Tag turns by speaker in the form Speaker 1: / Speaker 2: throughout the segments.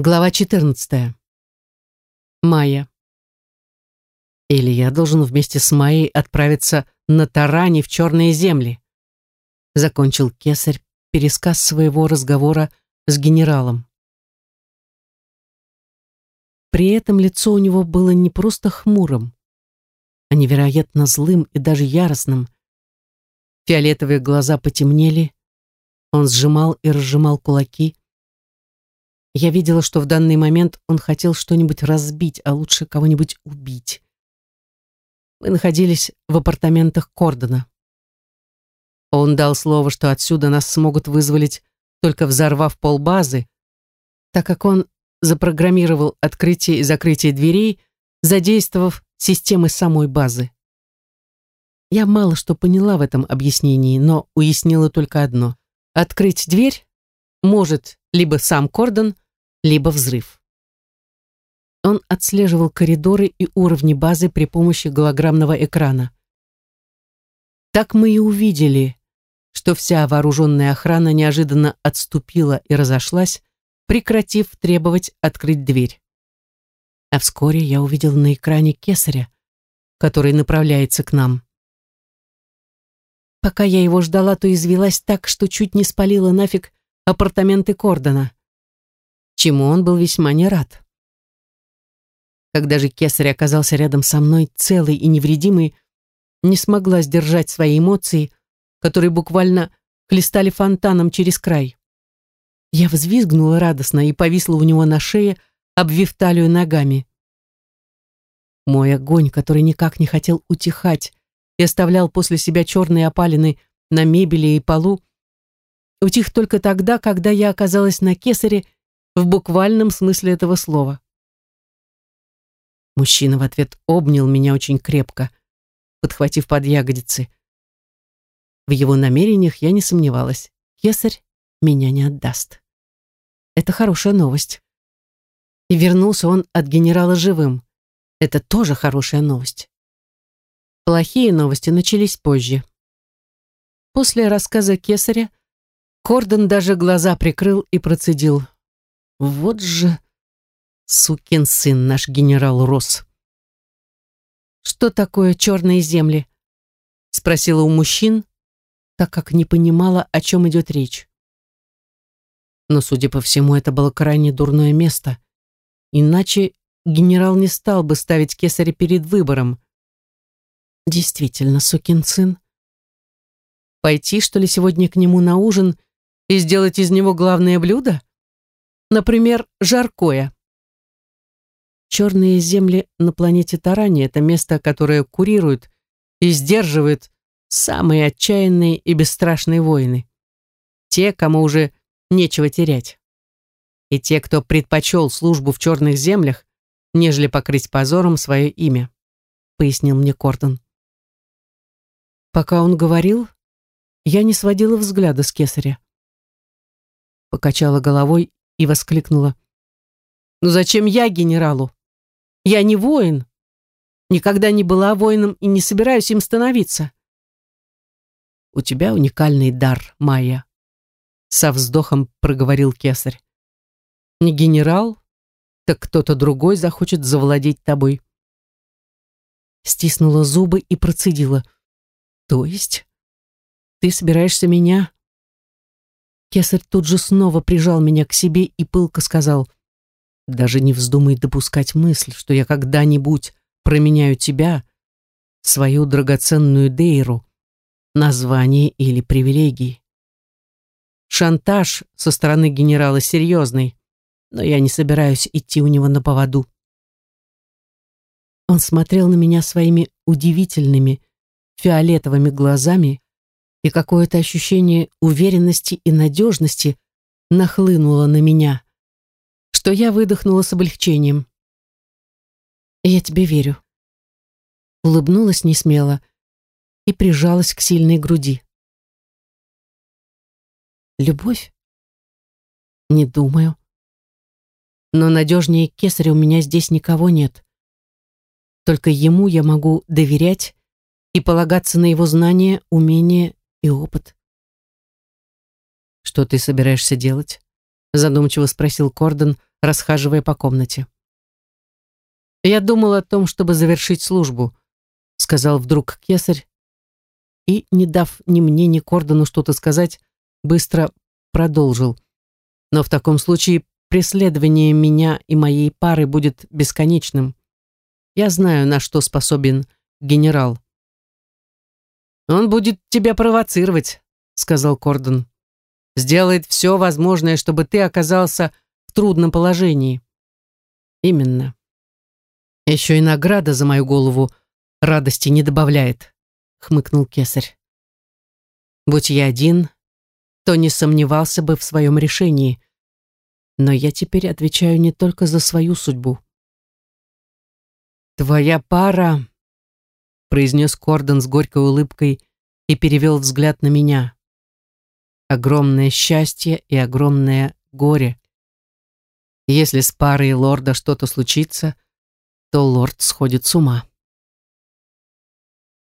Speaker 1: Глава 14. Майя. Или я должен вместе с Майей отправиться на таране в черные земли. Закончил кесарь пересказ своего разговора с генералом. При этом лицо у него было не просто хмурым, а невероятно злым и даже яростным. Фиолетовые глаза потемнели, он сжимал и разжимал кулаки, я видела, что в данный момент он хотел что-нибудь разбить, а лучше кого-нибудь убить. Мы находились в апартаментах Кордона. Он дал слово, что отсюда нас смогут вызволить, только взорвав полбазы, так как он запрограммировал открытие и закрытие дверей, задействовав системы самой базы. Я мало что поняла в этом объяснении, но уяснила только одно. Открыть дверь может либо сам Кордон, либо взрыв. Он отслеживал коридоры и уровни базы при помощи голограммного экрана. Так мы и увидели, что вся вооруженная охрана неожиданно отступила и разошлась, прекратив требовать открыть дверь. А вскоре я увидел на экране кесаря, который направляется к нам. Пока я его ждала, то извелась так, что чуть не спалила нафиг апартаменты Кордона, чему он был весьма не рад. Когда же кесарь оказался рядом со мной, целый и невредимый, не смогла сдержать свои эмоции, которые буквально хлестали фонтаном через край. Я взвизгнула радостно и повисла у него на шее, обвив талию ногами. Мой огонь, который никак не хотел утихать и оставлял после себя черные опалины на мебели и полу, утих только тогда, когда я оказалась на кесаре в буквальном смысле этого слова. Мужчина в ответ обнял меня очень крепко, подхватив под ягодицы. В его намерениях я не сомневалась. Кесарь меня не отдаст. Это хорошая новость. И вернулся он от генерала живым. Это тоже хорошая новость. Плохие новости начались позже. После рассказа кесаря Кордон даже глаза прикрыл и процедил. Вот же сукин сын наш генерал Росс. «Что такое черные земли?» Спросила у мужчин, так как не понимала, о чем идет речь. Но, судя по всему, это было крайне дурное место. Иначе генерал не стал бы ставить кесаря перед выбором. Действительно, сукин сын. Пойти, что ли, сегодня к нему на ужин и сделать из него главное блюдо? Например, жаркое. Черные земли на планете Тарани – это место, которое курирует и сдерживает самые отчаянные и бесстрашные воины. Те, кому уже нечего терять. И те, кто предпочел службу в черных землях, нежели покрыть позором свое имя, пояснил мне Кордон. Пока он говорил, я не сводила взгляда с кесаря покачала головой и воскликнула. «Ну зачем я генералу? Я не воин. Никогда не была воином и не собираюсь им становиться». «У тебя уникальный дар, Майя», — со вздохом проговорил кесарь. «Не генерал, так кто-то другой захочет завладеть тобой». Стиснула зубы и процедила. «То есть ты собираешься меня Кесарь тут же снова прижал меня к себе и пылко сказал, «Даже не вздумай допускать мысль, что я когда-нибудь променяю тебя, свою драгоценную Дейру, на звание или привилегии. Шантаж со стороны генерала серьезный, но я не собираюсь идти у него на поводу». Он смотрел на меня своими удивительными фиолетовыми глазами, и какое-то ощущение уверенности и надежности нахлынуло на меня, что я выдохнула с облегчением. «Я тебе верю», улыбнулась несмело и прижалась к сильной груди. «Любовь? Не думаю. Но надежнее кесаря у меня здесь никого нет. Только ему я могу доверять и полагаться на его знания, умения и опыт. «Что ты собираешься делать?» задумчиво спросил Кордон, расхаживая по комнате. «Я думал о том, чтобы завершить службу», сказал вдруг кесарь, и, не дав ни мне, ни Кордону что-то сказать, быстро продолжил. «Но в таком случае преследование меня и моей пары будет бесконечным. Я знаю, на что способен генерал». «Он будет тебя провоцировать», — сказал Кордон. «Сделает все возможное, чтобы ты оказался в трудном положении». «Именно. Еще и награда за мою голову радости не добавляет», — хмыкнул кесарь. «Будь я один, то не сомневался бы в своем решении, но я теперь отвечаю не только за свою судьбу». «Твоя пара произнес Кордон с горькой улыбкой и перевел взгляд на меня. Огромное счастье и огромное горе. Если с парой лорда что-то случится, то лорд сходит с ума.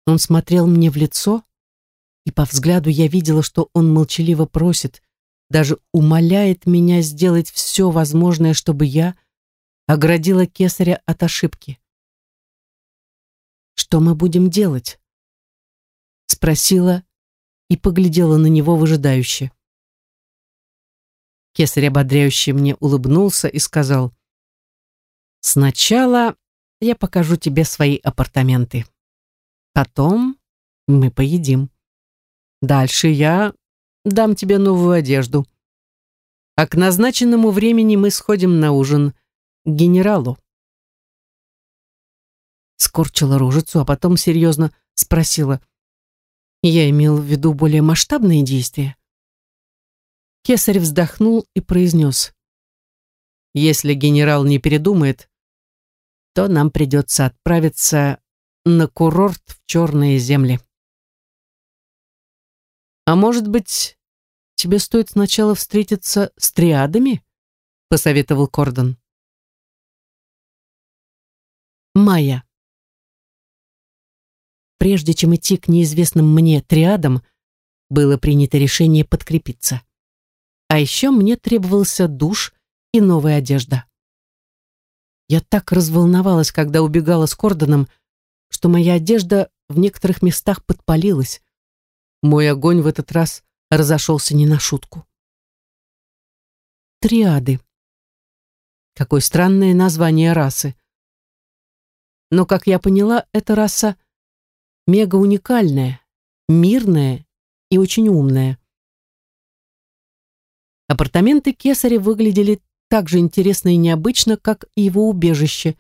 Speaker 1: Он смотрел мне в лицо, и по взгляду я видела, что он молчаливо просит, даже умоляет меня сделать все возможное, чтобы я оградила кесаря от ошибки. Что мы будем делать? Спросила и поглядела на него выжидающе. Кесарь ободряюще мне улыбнулся и сказал, «Сначала я покажу тебе свои апартаменты. Потом мы поедим. Дальше я дам тебе новую одежду. А к назначенному времени мы сходим на ужин к генералу скорчила рожицу, а потом серьезно спросила. Я имел в виду более масштабные действия. Кесарь вздохнул и произнес. Если генерал не передумает, то нам придется отправиться на курорт в черные земли. А может быть, тебе стоит сначала встретиться с триадами? Посоветовал Кордон. Майя прежде чем идти к неизвестным мне триадам, было принято решение подкрепиться. А еще мне требовался душ и новая одежда. Я так разволновалась, когда убегала с Кордоном, что моя одежда в некоторых местах подпалилась. Мой огонь в этот раз разошелся не на шутку. Триады. Какое странное название расы. Но, как я поняла, эта раса — мега уникальная, мирная и очень умная. Апартаменты Кесаря выглядели так же интересно и необычно, как и его убежище,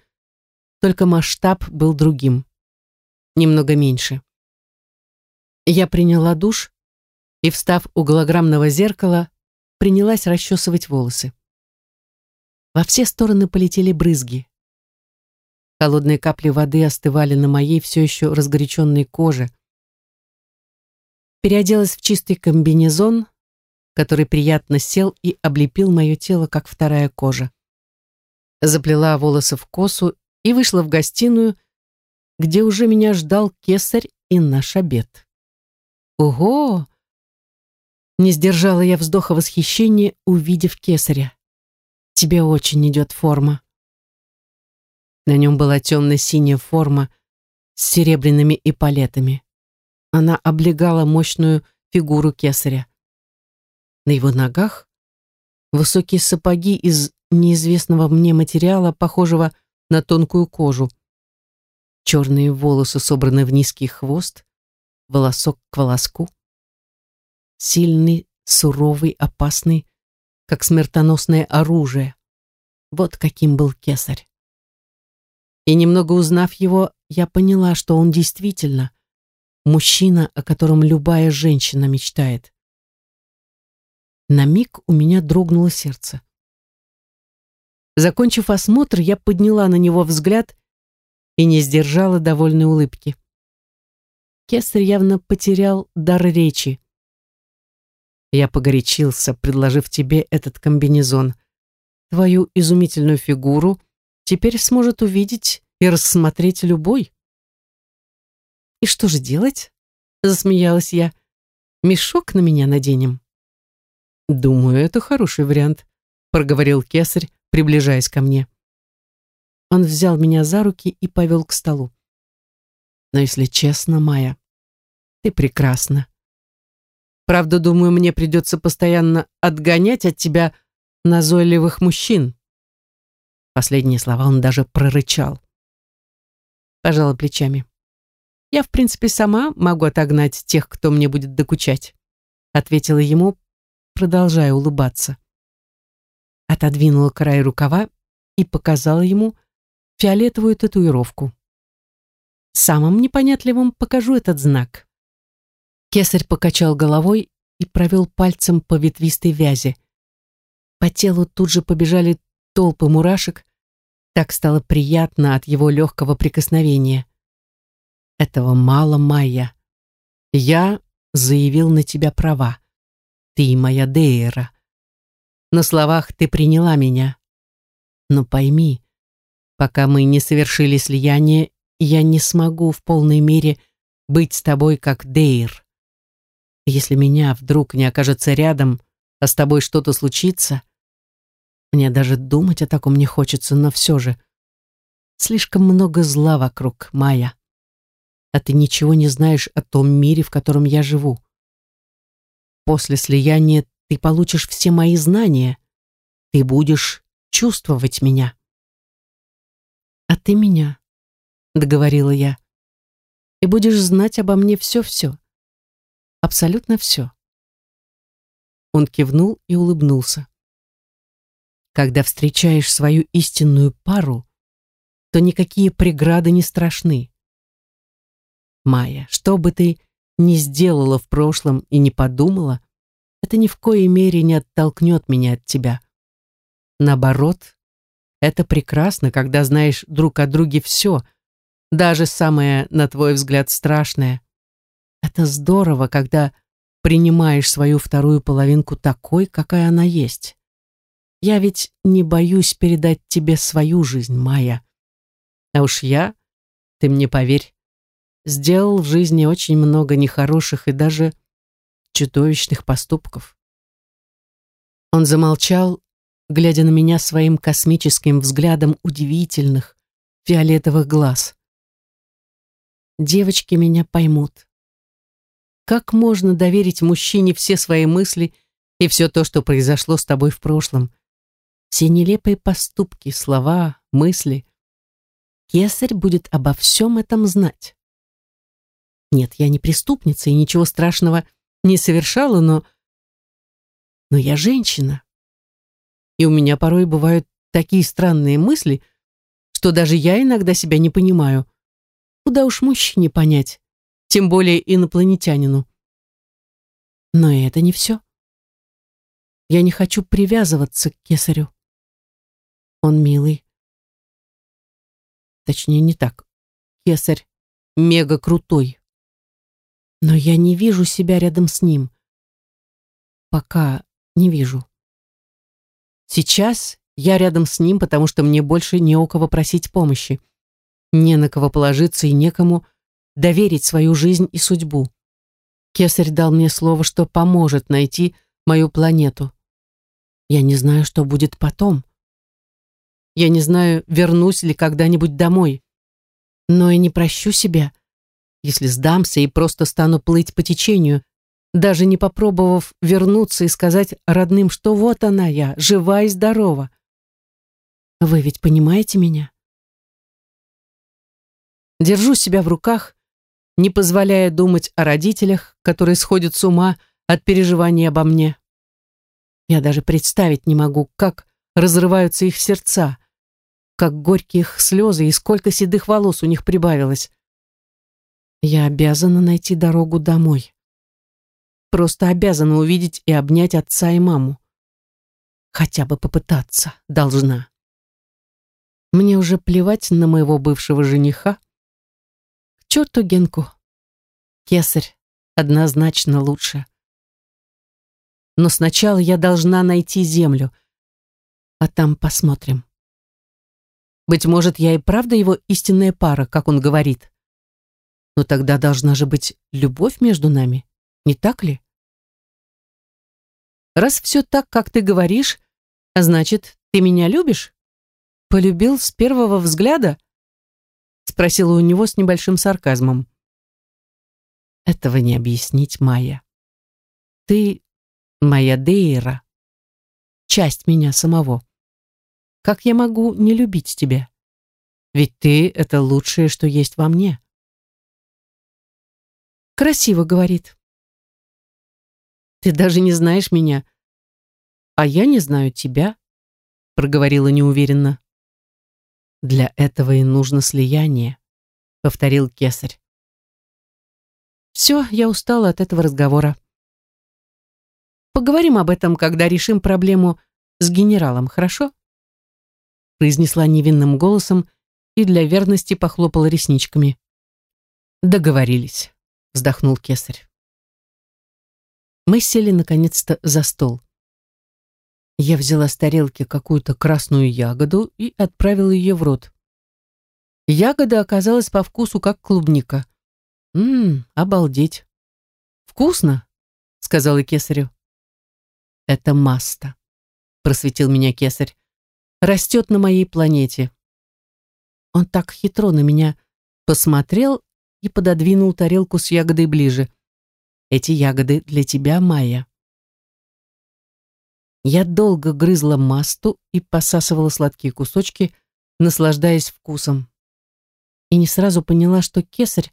Speaker 1: только масштаб был другим, немного меньше. Я приняла душ и, встав у голограммного зеркала, принялась расчесывать волосы. Во все стороны полетели брызги. Холодные капли воды остывали на моей все еще разгоряченной коже. Переоделась в чистый комбинезон, который приятно сел и облепил мое тело, как вторая кожа. Заплела волосы в косу и вышла в гостиную, где уже меня ждал кесарь и наш обед. Ого! Не сдержала я вздоха восхищения, увидев кесаря. Тебе очень идет форма. На нем была темно-синяя форма с серебряными эполетами. Она облегала мощную фигуру кесаря. На его ногах высокие сапоги из неизвестного мне материала, похожего на тонкую кожу. Черные волосы собраны в низкий хвост, волосок к волоску. Сильный, суровый, опасный, как смертоносное оружие. Вот каким был кесарь. И немного узнав его, я поняла, что он действительно мужчина, о котором любая женщина мечтает. На миг у меня дрогнуло сердце. Закончив осмотр, я подняла на него взгляд и не сдержала довольной улыбки. Кесарь явно потерял дар речи. Я погорячился, предложив тебе этот комбинезон. Твою изумительную фигуру теперь сможет увидеть и рассмотреть любой. «И что же делать?» — засмеялась я. «Мешок на меня наденем». «Думаю, это хороший вариант», — проговорил кесарь, приближаясь ко мне. Он взял меня за руки и повел к столу. Но если честно, Майя, ты прекрасна. Правда, думаю, мне придется постоянно отгонять от тебя назойливых мужчин. Последние слова он даже прорычал. Пожала плечами. Я, в принципе, сама могу отогнать тех, кто мне будет докучать, ответила ему, продолжая улыбаться. Отодвинула край рукава и показала ему фиолетовую татуировку. Самым непонятливым покажу этот знак. Кесарь покачал головой и провел пальцем по ветвистой вязи. По телу тут же побежали толпы мурашек, так стало приятно от его легкого прикосновения. Этого мало, Майя. Я заявил на тебя права. Ты моя Дейра. На словах ты приняла меня. Но пойми, пока мы не совершили слияние, я не смогу в полной мере быть с тобой как Дейр. Если меня вдруг не окажется рядом, а с тобой что-то случится, мне даже думать о таком не хочется, но все же слишком много зла вокруг, Майя. А ты ничего не знаешь о том мире, в котором я живу. После слияния ты получишь все мои знания. Ты будешь чувствовать меня. А ты меня, договорила я. И будешь знать обо мне все-все. Абсолютно все. Он кивнул и улыбнулся. Когда встречаешь свою истинную пару, то никакие преграды не страшны. Майя, что бы ты ни сделала в прошлом и не подумала, это ни в коей мере не оттолкнет меня от тебя. Наоборот, это прекрасно, когда знаешь друг о друге все, даже самое, на твой взгляд, страшное. Это здорово, когда принимаешь свою вторую половинку такой, какая она есть. Я ведь не боюсь передать тебе свою жизнь, Майя. А уж я, ты мне поверь, сделал в жизни очень много нехороших и даже чудовищных поступков. Он замолчал, глядя на меня своим космическим взглядом удивительных фиолетовых глаз. Девочки меня поймут. Как можно доверить мужчине все свои мысли и все то, что произошло с тобой в прошлом? Все нелепые поступки, слова, мысли. Кесарь будет обо всем этом знать. Нет, я не преступница и ничего страшного не совершала, но... Но я женщина. И у меня порой бывают такие странные мысли, что даже я иногда себя не понимаю. Куда уж мужчине понять, тем более инопланетянину. Но это не все. Я не хочу привязываться к кесарю. Он милый. Точнее, не так. Кесарь мега крутой. Но я не вижу себя рядом с ним. Пока не вижу. Сейчас я рядом с ним, потому что мне больше не у кого просить помощи. Не на кого положиться и некому доверить свою жизнь и судьбу. Кесарь дал мне слово, что поможет найти мою планету. Я не знаю, что будет потом. Я не знаю, вернусь ли когда-нибудь домой. Но и не прощу себя, если сдамся и просто стану плыть по течению, даже не попробовав вернуться и сказать родным, что вот она я, жива и здорова. Вы ведь понимаете меня? Держу себя в руках не позволяя думать о родителях, которые сходят с ума от переживаний обо мне. Я даже представить не могу, как разрываются их сердца, как горькие их слезы и сколько седых волос у них прибавилось. Я обязана найти дорогу домой. Просто обязана увидеть и обнять отца и маму. Хотя бы попытаться должна. Мне уже плевать на моего бывшего жениха, черту Генку. Кесарь однозначно лучше. Но сначала я должна найти землю, а там посмотрим. Быть может, я и правда его истинная пара, как он говорит. Но тогда должна же быть любовь между нами, не так ли? Раз все так, как ты говоришь, значит, Ты меня любишь? Полюбил с первого взгляда? Спросила у него с небольшим сарказмом. Этого не объяснить, Майя. Ты моя Дейра, часть меня самого. Как я могу не любить тебя? Ведь ты — это лучшее, что есть во мне. Красиво, говорит. Ты даже не знаешь меня, а я не знаю тебя, проговорила неуверенно. Для этого и нужно слияние, повторил кесарь. Все, я устала от этого разговора. Поговорим об этом, когда решим проблему с генералом, хорошо? Произнесла невинным голосом и для верности похлопала ресничками. Договорились, вздохнул кесарь. Мы сели наконец-то за стол. Я взяла с тарелки какую-то красную ягоду и отправила ее в рот. Ягода оказалась по вкусу как клубника. «Ммм, обалдеть!» «Вкусно?» — сказала кесарю. «Это маста», — просветил меня кесарь растет на моей планете. Он так хитро на меня посмотрел и пододвинул тарелку с ягодой ближе. Эти ягоды для тебя, Майя. Я долго грызла масту и посасывала сладкие кусочки, наслаждаясь вкусом. И не сразу поняла, что кесарь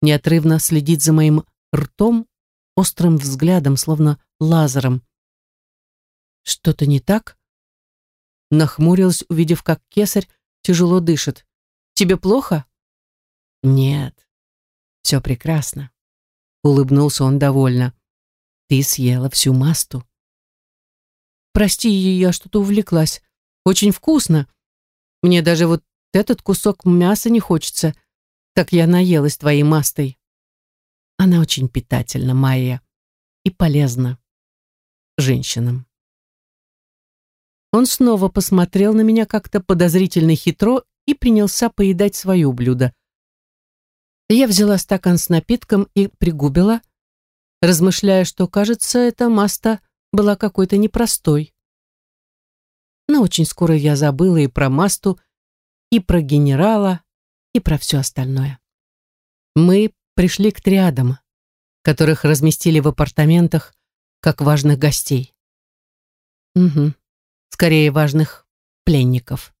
Speaker 1: неотрывно следит за моим ртом острым взглядом, словно лазером. Что-то не так? Нахмурилась, увидев, как кесарь тяжело дышит. «Тебе плохо?» «Нет, все прекрасно», — улыбнулся он довольно. «Ты съела всю масту». «Прости, я что-то увлеклась. Очень вкусно. Мне даже вот этот кусок мяса не хочется, так я наелась твоей мастой». Она очень питательна, Майя, и полезна женщинам. Он снова посмотрел на меня как-то подозрительно хитро и принялся поедать свое блюдо. Я взяла стакан с напитком и пригубила, размышляя, что, кажется, эта маста была какой-то непростой. Но очень скоро я забыла и про масту, и про генерала, и про все остальное. Мы пришли к триадам, которых разместили в апартаментах, как важных гостей. Угу скорее важных пленников.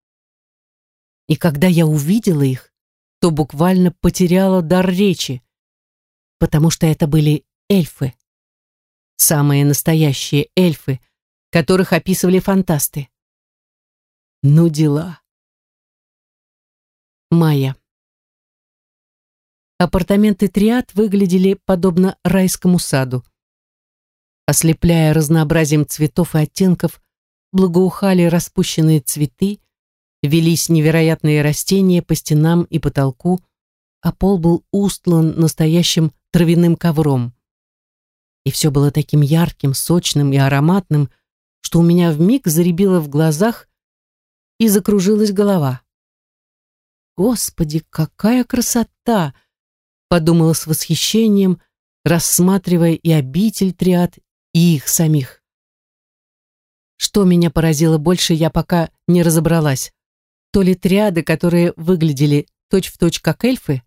Speaker 1: И когда я увидела их, то буквально потеряла дар речи, потому что это были эльфы. Самые настоящие эльфы, которых описывали фантасты. Ну дела. Майя. Апартаменты Триад выглядели подобно райскому саду. Ослепляя разнообразием цветов и оттенков, благоухали распущенные цветы, велись невероятные растения по стенам и потолку, а пол был устлан настоящим травяным ковром. И все было таким ярким, сочным и ароматным, что у меня вмиг заребило в глазах и закружилась голова. «Господи, какая красота!» — подумала с восхищением, рассматривая и обитель триад, и их самих. Что меня поразило больше, я пока не разобралась. То ли триады, которые выглядели точь-в-точь точь как эльфы,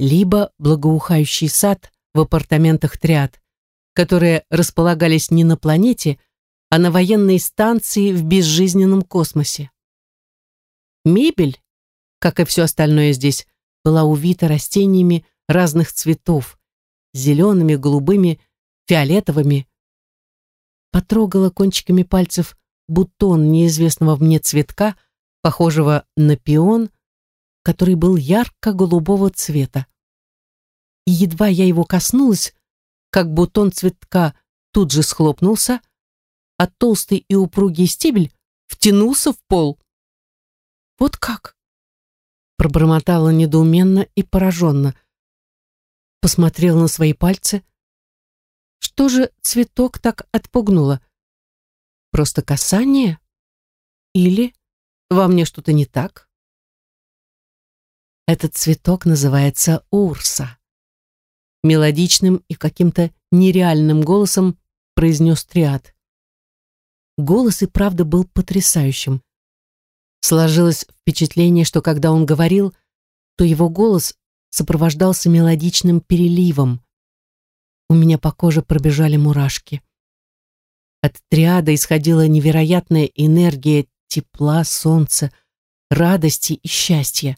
Speaker 1: либо благоухающий сад в апартаментах триад, которые располагались не на планете, а на военной станции в безжизненном космосе. Мебель, как и все остальное здесь, была увита растениями разных цветов, зелеными, голубыми, фиолетовыми, потрогала кончиками пальцев бутон неизвестного мне цветка, похожего на пион, который был ярко-голубого цвета. И едва я его коснулась, как бутон цветка тут же схлопнулся, а толстый и упругий стебель втянулся в пол. «Вот как?» Пробормотала недоуменно и пораженно. Посмотрела на свои пальцы, что же цветок так отпугнуло? Просто касание? Или во мне что-то не так? Этот цветок называется Урса. Мелодичным и каким-то нереальным голосом произнес триад. голос и правда был потрясающим. Сложилось впечатление, что когда он говорил, то его голос сопровождался мелодичным переливом. У меня по коже пробежали мурашки. От триада исходила невероятная энергия тепла, солнца, радости и счастья.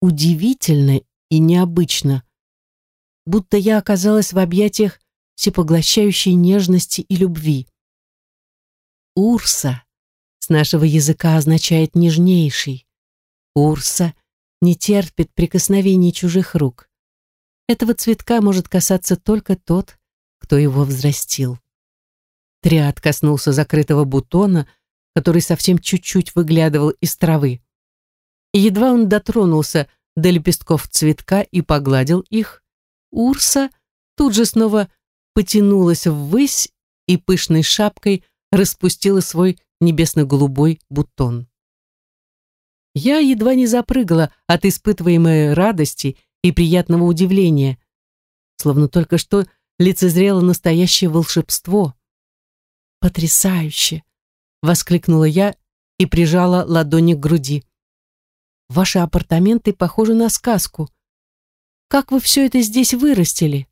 Speaker 1: Удивительно и необычно, будто я оказалась в объятиях всепоглощающей нежности и любви. Урса с нашего языка означает «нежнейший». Урса не терпит прикосновений чужих рук. Этого цветка может касаться только тот, кто его взрастил. Триад коснулся закрытого бутона, который совсем чуть-чуть выглядывал из травы. И едва он дотронулся до лепестков цветка и погладил их, Урса тут же снова потянулась ввысь и пышной шапкой распустила свой небесно-голубой бутон. Я едва не запрыгала от испытываемой радости и приятного удивления, словно только что лицезрело настоящее волшебство. «Потрясающе!» — воскликнула я и прижала ладони к груди. «Ваши апартаменты похожи на сказку. Как вы все это здесь вырастили?»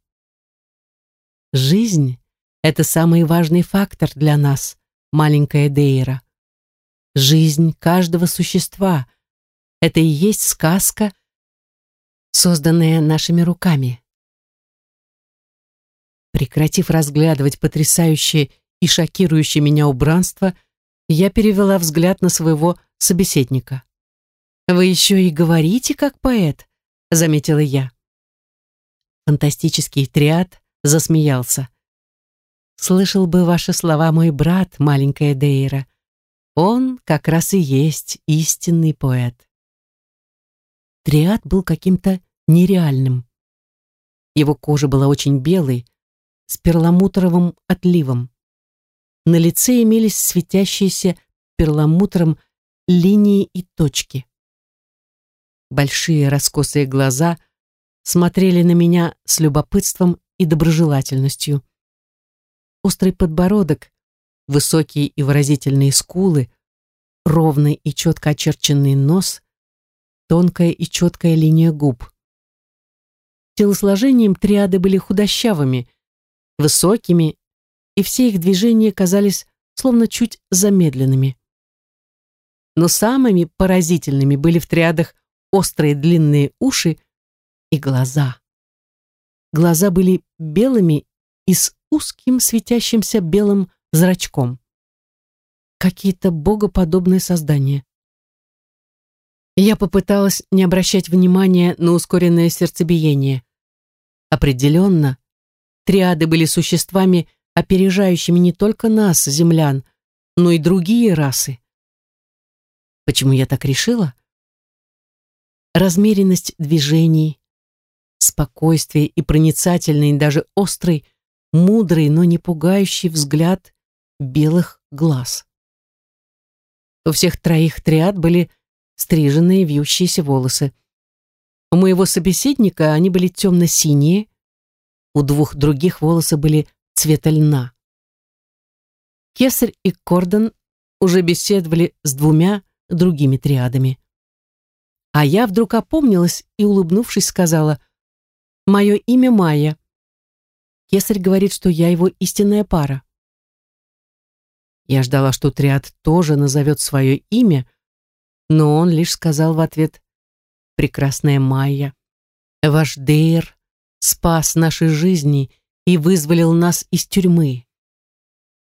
Speaker 1: «Жизнь — это самый важный фактор для нас», маленькая Дейра. Жизнь каждого существа — это и есть сказка, созданная нашими руками. Прекратив разглядывать потрясающее и шокирующее меня убранство, я перевела взгляд на своего собеседника. «Вы еще и говорите, как поэт», — заметила я. Фантастический триад засмеялся. Слышал бы ваши слова мой брат, маленькая Дейра. Он как раз и есть истинный поэт. Триад был каким-то нереальным. Его кожа была очень белой, с перламутровым отливом. На лице имелись светящиеся перламутром линии и точки. Большие раскосые глаза смотрели на меня с любопытством и доброжелательностью острый подбородок, высокие и выразительные скулы, ровный и четко очерченный нос, тонкая и четкая линия губ. Телосложением триады были худощавыми, высокими, и все их движения казались словно чуть замедленными. Но самыми поразительными были в триадах острые длинные уши и глаза. Глаза были белыми и с узким светящимся белым зрачком. Какие-то богоподобные создания. Я попыталась не обращать внимания на ускоренное сердцебиение. Определенно, триады были существами, опережающими не только нас, землян, но и другие расы. Почему я так решила? Размеренность движений, спокойствие и проницательный, даже острый мудрый, но не пугающий взгляд белых глаз. У всех троих триад были стриженные вьющиеся волосы. У моего собеседника они были темно-синие, у двух других волосы были цвета льна. Кесарь и Кордон уже беседовали с двумя другими триадами. А я вдруг опомнилась и, улыбнувшись, сказала, «Мое имя Майя. Кесарь говорит, что я его истинная пара. Я ждала, что Триад тоже назовет свое имя, но он лишь сказал в ответ «Прекрасная Майя, ваш Дейр спас наши жизни и вызволил нас из тюрьмы.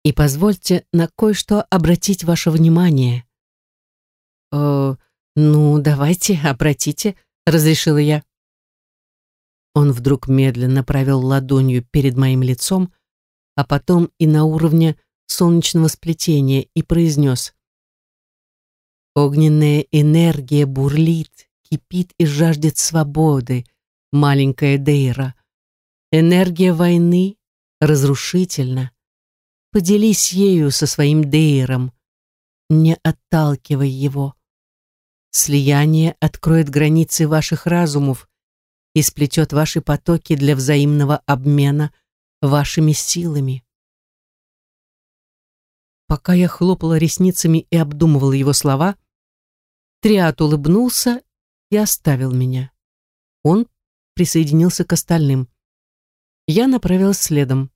Speaker 1: И позвольте на кое-что обратить ваше внимание». «О, ну, давайте, обратите», — разрешила я. Он вдруг медленно провел ладонью перед моим лицом, а потом и на уровне солнечного сплетения и произнес «Огненная энергия бурлит, кипит и жаждет свободы, маленькая Дейра. Энергия войны разрушительна. Поделись ею со своим Дейром, не отталкивай его. Слияние откроет границы ваших разумов, и сплетет ваши потоки для взаимного обмена вашими силами. По пока я хлопала ресницами и обдумывала его слова, Триат улыбнулся и оставил меня. Он присоединился к остальным. Я направилась следом.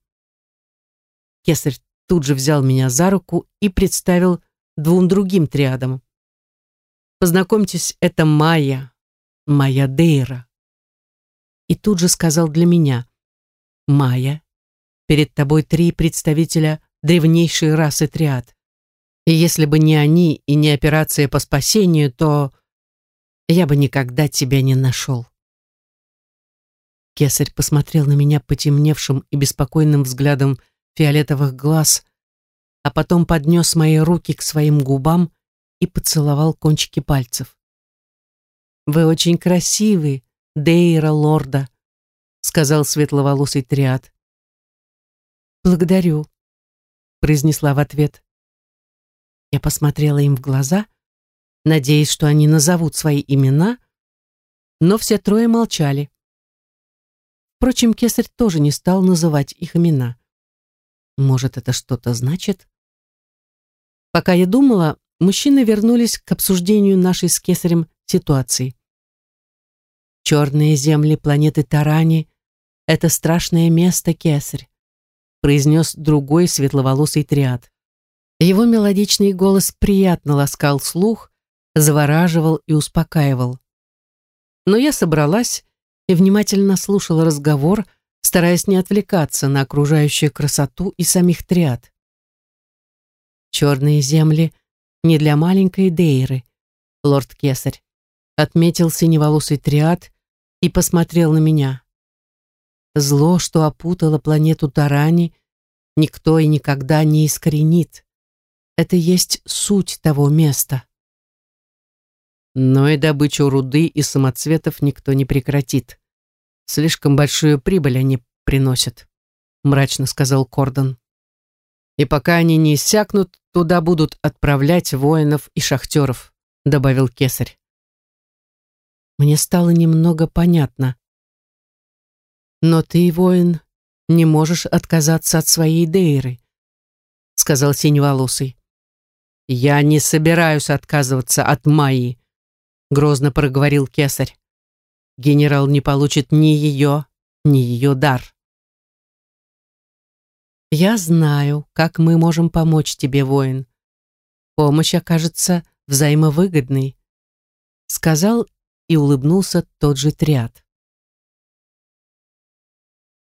Speaker 1: Кесарь тут же взял меня за руку и представил двум другим триадам. «Познакомьтесь, это Майя, моя Дейра». И тут же сказал для меня, «Майя, перед тобой три представителя древнейшей расы триад. И если бы не они и не операция по спасению, то я бы никогда тебя не нашел». Кесарь посмотрел на меня потемневшим и беспокойным взглядом фиолетовых глаз, а потом поднес мои руки к своим губам и поцеловал кончики пальцев. «Вы очень красивы, Дейра Лорда», — сказал светловолосый триад. «Благодарю», — произнесла в ответ. Я посмотрела им в глаза, надеясь, что они назовут свои имена, но все трое молчали. Впрочем, кесарь тоже не стал называть их имена. Может, это что-то значит? Пока я думала, мужчины вернулись к обсуждению нашей с кесарем ситуации. Черные земли планеты Тарани — это страшное место, кесарь, произнес другой светловолосый триад. Его мелодичный голос приятно ласкал слух, завораживал и успокаивал. Но я собралась и внимательно слушала разговор, стараясь не отвлекаться на окружающую красоту и самих триад. «Черные земли не для маленькой Дейры», лорд Кесарь, отметил синеволосый триад и посмотрел на меня. Зло, что опутало планету Тарани, никто и никогда не искоренит. Это есть суть того места но и добычу руды и самоцветов никто не прекратит. Слишком большую прибыль они приносят, мрачно сказал Кордон. И пока они не иссякнут, туда будут отправлять воинов и шахтеров, добавил Кесарь. Мне стало немного понятно. Но ты, воин, не можешь отказаться от своей Дейры, сказал синеволосый. Я не собираюсь отказываться от Майи, грозно проговорил кесарь. Генерал не получит ни ее, ни ее дар. Я знаю, как мы можем помочь тебе, воин. Помощь окажется взаимовыгодной, сказал и улыбнулся тот же триад.